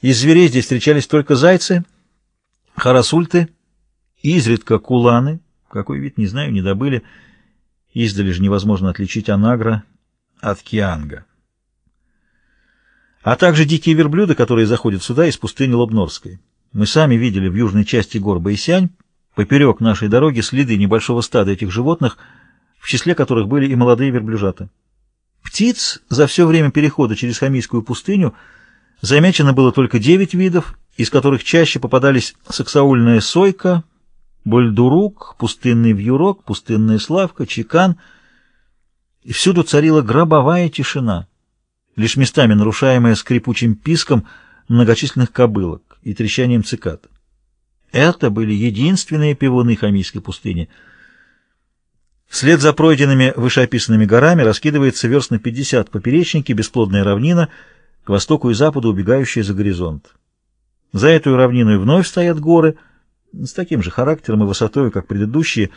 Из зверей здесь встречались только зайцы, харасульты, изредка куланы, какой вид, не знаю, не добыли, издали же невозможно отличить анагра от кианга. А также дикие верблюды, которые заходят сюда из пустыни Лобнорской. Мы сами видели в южной части гор Байсянь, поперек нашей дороги, следы небольшого стада этих животных, в числе которых были и молодые верблюжата. Птиц за все время перехода через Хамийскую пустыню замечено было только девять видов, из которых чаще попадались саксаульная сойка, бульдурук, пустынный вьюрок, пустынная славка, чекан. И всюду царила гробовая тишина, лишь местами нарушаемая скрипучим писком многочисленных кобылок и трещанием цикад. Это были единственные пивуны Хамийской пустыни — Вслед за пройденными вышеописанными горами раскидывается верст на 50 поперечники, бесплодная равнина, к востоку и западу убегающая за горизонт. За эту равнину вновь стоят горы, с таким же характером и высотой, как предыдущие.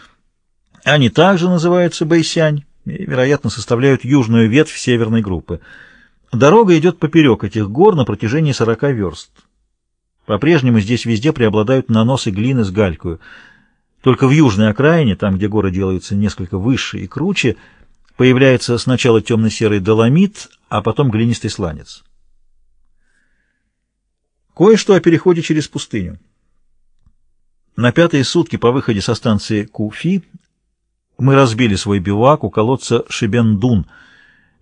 Они также называются Бэйсянь и, вероятно, составляют южную ветвь северной группы. Дорога идет поперек этих гор на протяжении 40 верст. По-прежнему здесь везде преобладают наносы глины с галькою — только в южной окраине, там, где горы делаются несколько выше и круче, появляется сначала темно-серый доломит, а потом глинистый сланец. Кое-что о переходе через пустыню. На пятые сутки по выходе со станции Куфи мы разбили свой бивак у колодца Шибендун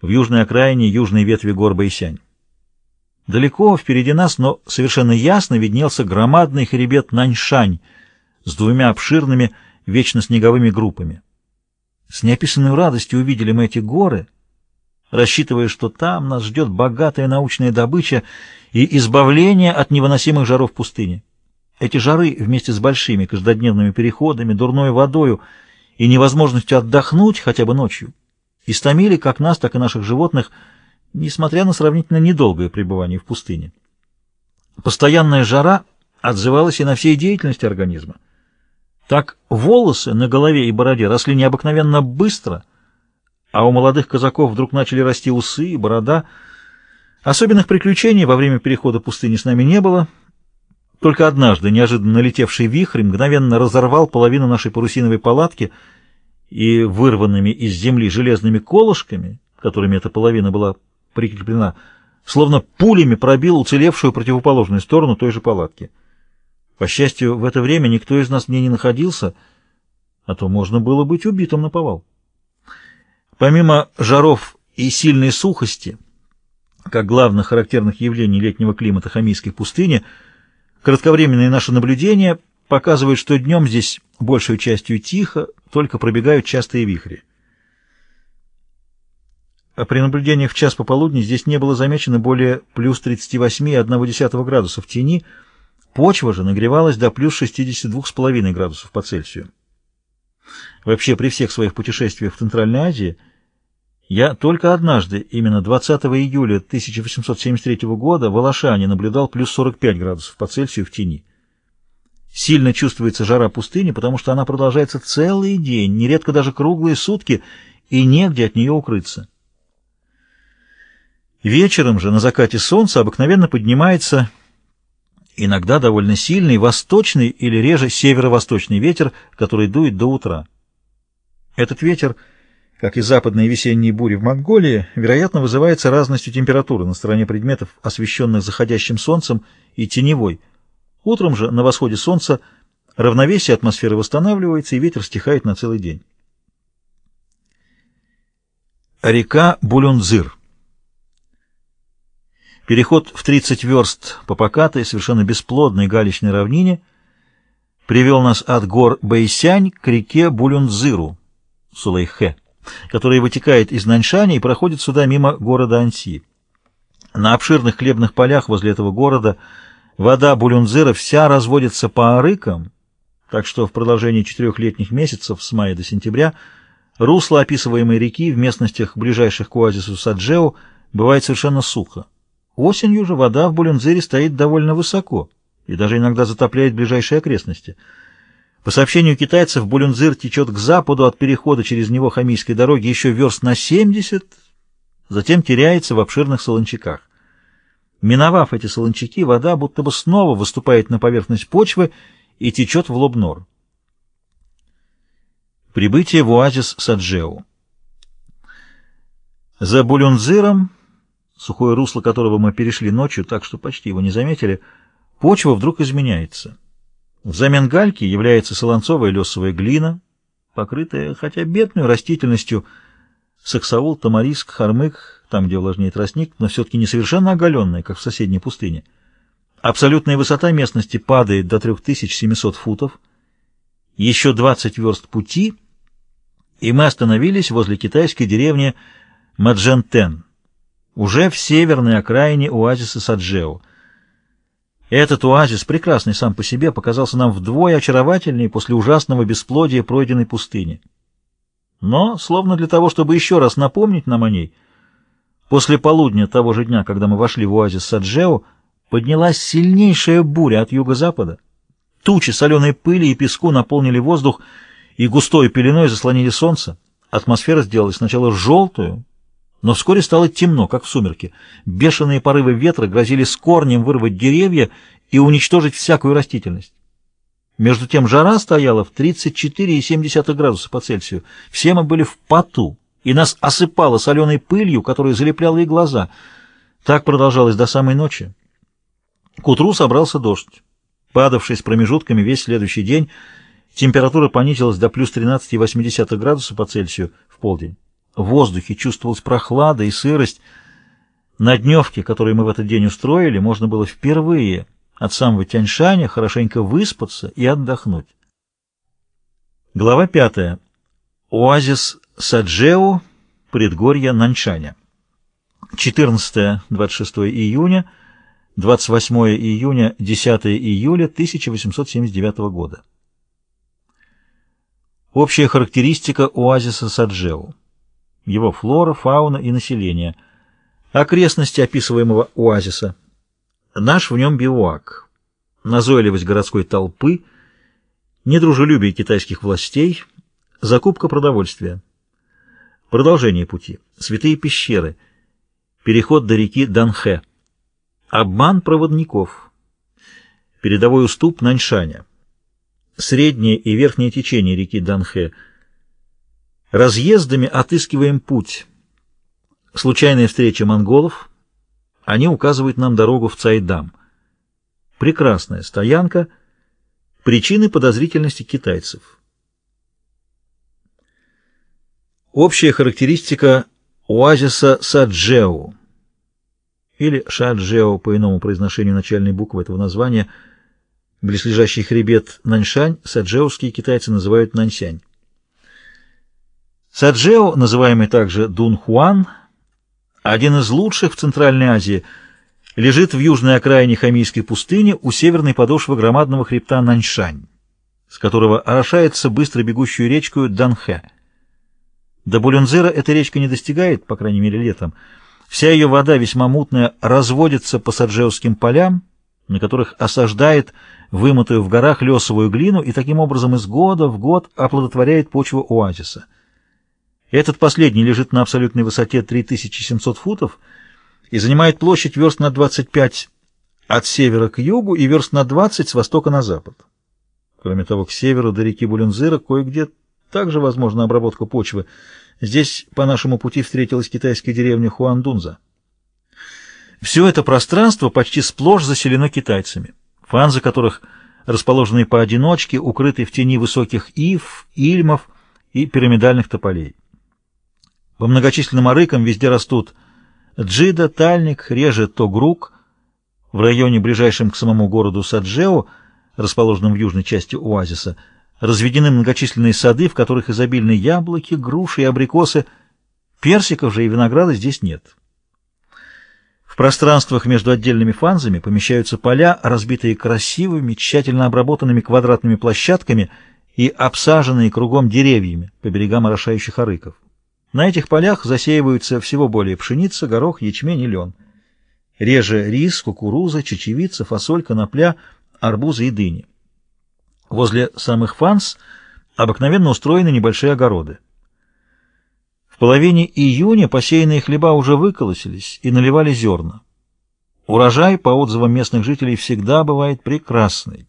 в южной окраине южной ветви гор Байсянь. Далеко впереди нас, но совершенно ясно виднелся громадный хребет Наньшань — с двумя обширными вечно снеговыми группами. С неописанной радостью увидели мы эти горы, рассчитывая, что там нас ждет богатая научная добыча и избавление от невыносимых жаров пустыни. Эти жары вместе с большими каждодневными переходами, дурной водою и невозможностью отдохнуть хотя бы ночью истомили как нас, так и наших животных, несмотря на сравнительно недолгое пребывание в пустыне. Постоянная жара отзывалась и на всей деятельности организма. Так волосы на голове и бороде росли необыкновенно быстро, а у молодых казаков вдруг начали расти усы и борода. Особенных приключений во время перехода пустыни с нами не было. Только однажды неожиданно налетевший вихрь мгновенно разорвал половину нашей парусиновой палатки и вырванными из земли железными колышками, которыми эта половина была прикреплена, словно пулями пробил уцелевшую противоположную сторону той же палатки. По счастью, в это время никто из нас мне не находился, а то можно было быть убитым на повал. Помимо жаров и сильной сухости, как главных характерных явлений летнего климата Хамийской пустыни, кратковременные наши наблюдения показывают, что днем здесь большей частью тихо, только пробегают частые вихри. А при наблюдениях в час пополудни здесь не было замечено более плюс 38,1 градусов тени, Почва же нагревалась до плюс 62,5 градусов по Цельсию. Вообще, при всех своих путешествиях в Центральной Азии, я только однажды, именно 20 июля 1873 года, в Алашане наблюдал плюс 45 градусов по Цельсию в тени. Сильно чувствуется жара пустыни, потому что она продолжается целый день, нередко даже круглые сутки, и негде от нее укрыться. Вечером же на закате солнца обыкновенно поднимается Иногда довольно сильный восточный или реже северо-восточный ветер, который дует до утра. Этот ветер, как и западные весенние бури в Монголии, вероятно, вызывается разностью температуры на стороне предметов, освещенных заходящим солнцем и теневой. Утром же, на восходе солнца, равновесие атмосферы восстанавливается, и ветер стихает на целый день. Река Булюнзыр Переход в 30 верст по покатой, совершенно бесплодной галечной равнине привел нас от гор Бэйсянь к реке Булюнзыру, Сулейхе, которая вытекает из Наньшани и проходит сюда мимо города Анси. На обширных хлебных полях возле этого города вода Булюнзыра вся разводится по арыкам, так что в продолжении четырех летних месяцев с мая до сентября русло описываемой реки в местностях, ближайших к оазису Саджео, бывает совершенно сухо. Осенью же вода в Булюнзыре стоит довольно высоко и даже иногда затопляет ближайшие окрестности. По сообщению китайцев, Булюнзыр течет к западу от перехода через него Хамийской дороги еще верст на 70, затем теряется в обширных солончаках. Миновав эти солончаки, вода будто бы снова выступает на поверхность почвы и течет в Лобнор. Прибытие в оазис Саджеу. За Булюнзиром, сухое русло которого мы перешли ночью, так что почти его не заметили, почва вдруг изменяется. Взамен гальки является солонцовая лесовая глина, покрытая, хотя бедной растительностью, саксаул, тамариск, хармык, там, где влажнее тростник, но все-таки не совершенно оголенная, как в соседней пустыне. Абсолютная высота местности падает до 3700 футов, еще 20 верст пути, и мы остановились возле китайской деревни Маджентен, уже в северной окраине оазиса Саджео. Этот оазис, прекрасный сам по себе, показался нам вдвое очаровательнее после ужасного бесплодия пройденной пустыни. Но, словно для того, чтобы еще раз напомнить нам о ней, после полудня того же дня, когда мы вошли в оазис Саджео, поднялась сильнейшая буря от юго-запада. Тучи соленой пыли и песку наполнили воздух и густой пеленой заслонили солнце. Атмосфера сделалась сначала желтую, но вскоре стало темно, как в сумерке. Бешеные порывы ветра грозили с корнем вырвать деревья и уничтожить всякую растительность. Между тем жара стояла в 34,7 градуса по Цельсию. Все мы были в поту, и нас осыпало соленой пылью, которая залепляла и глаза. Так продолжалось до самой ночи. К утру собрался дождь. Падавший с промежутками весь следующий день, температура понизилась до плюс 13,8 градуса по Цельсию в полдень. В воздухе чувствовалась прохлада и сырость. На дневке, которую мы в этот день устроили, можно было впервые от самого Тяньшаня хорошенько выспаться и отдохнуть. Глава пятая. Оазис Саджеу, предгорье Наньшаня. 14-26 июня, 28 июня, 10 июля 1879 года. Общая характеристика оазиса Саджеу его флора, фауна и население, окрестности описываемого оазиса, наш в нем бивуак, назойливость городской толпы, недружелюбие китайских властей, закупка продовольствия, продолжение пути, святые пещеры, переход до реки Данхэ, обман проводников, передовой уступ Наньшаня, среднее и верхнее течение реки Данхэ – Разъездами отыскиваем путь. Случайная встреча монголов. Они указывают нам дорогу в Цайдам. Прекрасная стоянка. Причины подозрительности китайцев. Общая характеристика оазиса Саджеу или Шаджео по иному произношению начальной буквы этого названия, близлежащий хребет Наньшань, саджеуские китайцы называют Наньсянь. Саджео, называемый также Дунхуан, один из лучших в Центральной Азии, лежит в южной окраине Хамийской пустыни у северной подошвы громадного хребта Наньшань, с которого орошается быстро бегущую речку Данхэ. До Булюнзера эта речка не достигает, по крайней мере летом. Вся ее вода, весьма мутная, разводится по саджеуским полям, на которых осаждает вымытую в горах лесовую глину и таким образом из года в год оплодотворяет почву оазиса. Этот последний лежит на абсолютной высоте 3700 футов и занимает площадь верст на 25 от севера к югу и верст на 20 с востока на запад. Кроме того, к северу до реки Булюнзыра кое-где также возможна обработка почвы. Здесь по нашему пути встретилась китайская деревня Хуандунза. Все это пространство почти сплошь заселено китайцами, фанзы которых расположены поодиночке, укрыты в тени высоких ив, ильмов и пирамидальных тополей. По многочисленным арыкам везде растут джида, тальник, реже тогрук. В районе, ближайшем к самому городу Саджео, расположенном в южной части оазиса, разведены многочисленные сады, в которых изобильны яблоки, груши и абрикосы. Персиков же и винограда здесь нет. В пространствах между отдельными фанзами помещаются поля, разбитые красивыми, тщательно обработанными квадратными площадками и обсаженные кругом деревьями по берегам орошающих арыков. На этих полях засеиваются всего более пшеница, горох, ячмень и лен. Реже рис, кукуруза, чечевица, фасоль, конопля, арбузы и дыни. Возле самых фанс обыкновенно устроены небольшие огороды. В половине июня посеянные хлеба уже выколосились и наливали зерна. Урожай, по отзывам местных жителей, всегда бывает прекрасный.